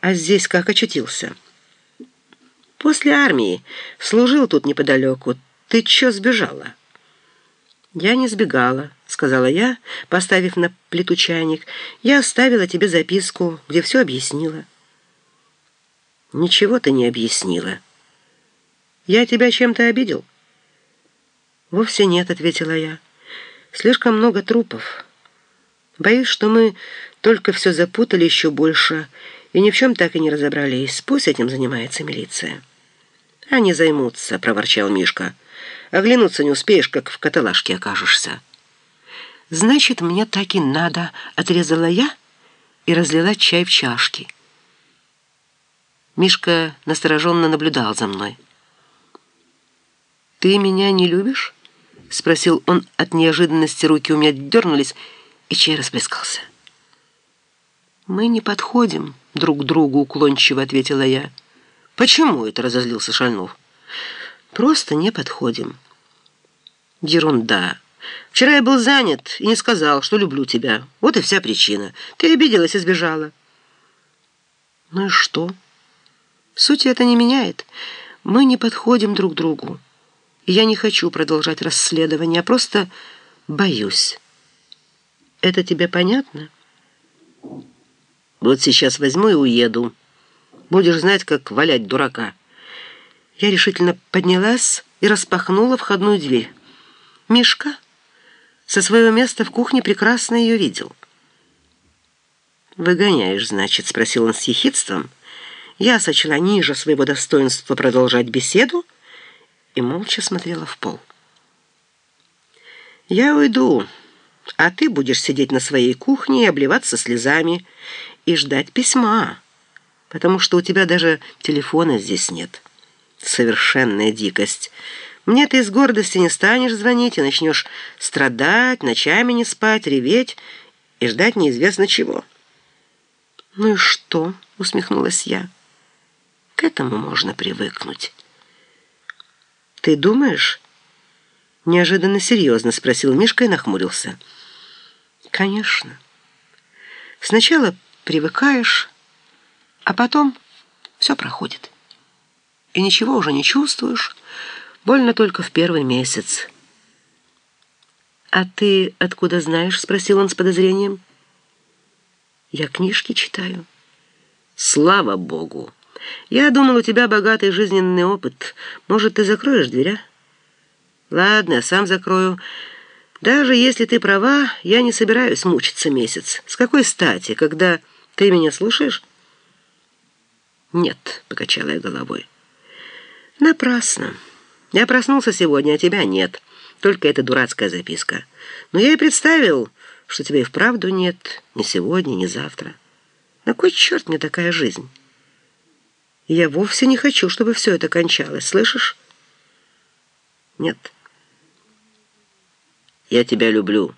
А здесь как очутился? После армии. Служил тут неподалеку. Ты чё сбежала? Я не сбегала, сказала я, поставив на плиту чайник. Я оставила тебе записку, где все объяснила. Ничего ты не объяснила. Я тебя чем-то обидел? Вовсе нет, ответила я. Слишком много трупов. Боюсь, что мы только все запутали еще больше и ни в чем так и не разобрались. Пусть этим занимается милиция». «Они займутся», — проворчал Мишка. «Оглянуться не успеешь, как в каталажке окажешься». «Значит, мне так и надо», — отрезала я и разлила чай в чашки. Мишка настороженно наблюдал за мной. «Ты меня не любишь?» — спросил он от неожиданности. Руки у меня дернулись, и чай расплескался. «Мы не подходим друг другу», — уклончиво ответила я. «Почему это?» — разозлился Шальнов. «Просто не подходим». «Ерунда. Вчера я был занят и не сказал, что люблю тебя. Вот и вся причина. Ты обиделась и сбежала». «Ну и что?» «Сути это не меняет. Мы не подходим друг другу. Я не хочу продолжать расследование, а просто боюсь. Это тебе понятно?» Вот сейчас возьму и уеду. Будешь знать, как валять дурака». Я решительно поднялась и распахнула входную дверь. Мишка со своего места в кухне прекрасно ее видел. «Выгоняешь, значит?» — спросил он с ехидством. Я сочла ниже своего достоинства продолжать беседу и молча смотрела в пол. «Я уйду, а ты будешь сидеть на своей кухне и обливаться слезами, и ждать письма, потому что у тебя даже телефона здесь нет. Совершенная дикость. Мне ты из гордости не станешь звонить и начнешь страдать, ночами не спать, реветь и ждать неизвестно чего. «Ну и что?» — усмехнулась я. «К этому можно привыкнуть». «Ты думаешь?» Неожиданно серьезно спросил Мишка и нахмурился. «Конечно. Сначала привыкаешь, а потом все проходит. И ничего уже не чувствуешь, больно только в первый месяц. «А ты откуда знаешь?» — спросил он с подозрением. «Я книжки читаю». «Слава Богу! Я думал, у тебя богатый жизненный опыт. Может, ты закроешь дверь, а?» «Ладно, сам закрою. Даже если ты права, я не собираюсь мучиться месяц. С какой стати, когда...» Ты меня слушаешь?» «Нет», — покачала я головой. «Напрасно. Я проснулся сегодня, а тебя нет. Только эта дурацкая записка. Но я и представил, что тебя и вправду нет ни сегодня, ни завтра. На кой черт мне такая жизнь? я вовсе не хочу, чтобы все это кончалось, слышишь?» «Нет». «Я тебя люблю».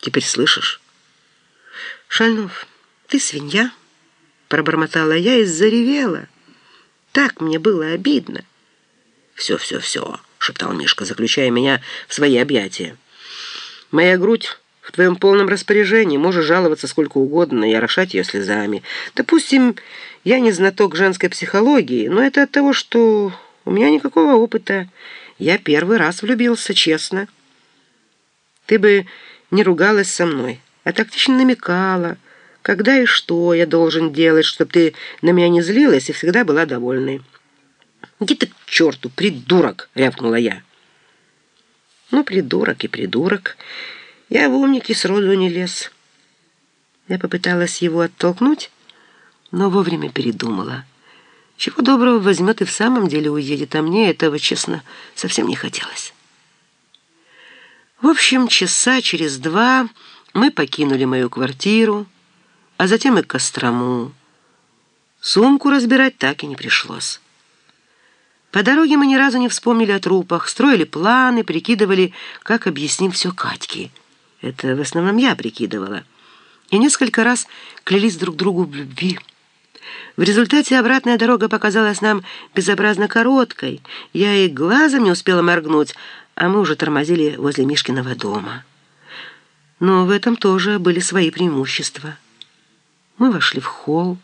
«Теперь слышишь?» «Шальнов, ты свинья?» Пробормотала я и заревела. Так мне было обидно. «Все, все, все», — шептал Мишка, заключая меня в свои объятия. «Моя грудь в твоем полном распоряжении. Можешь жаловаться сколько угодно и орошать ее слезами. Допустим, я не знаток женской психологии, но это от того, что у меня никакого опыта. Я первый раз влюбился, честно. Ты бы не ругалась со мной» а тактично намекала, когда и что я должен делать, чтобы ты на меня не злилась и всегда была довольной. «Иди ты к черту, придурок!» — рявкнула я. «Ну, придурок и придурок. Я в умники сроду не лез». Я попыталась его оттолкнуть, но вовремя передумала. Чего доброго возьмет и в самом деле уедет, а мне этого, честно, совсем не хотелось. В общем, часа через два... Мы покинули мою квартиру, а затем и Кострому. Сумку разбирать так и не пришлось. По дороге мы ни разу не вспомнили о трупах, строили планы, прикидывали, как объясним все Катьке. Это в основном я прикидывала. И несколько раз клялись друг другу в любви. В результате обратная дорога показалась нам безобразно короткой. Я и глазом не успела моргнуть, а мы уже тормозили возле Мишкиного дома. Но в этом тоже были свои преимущества. Мы вошли в холл.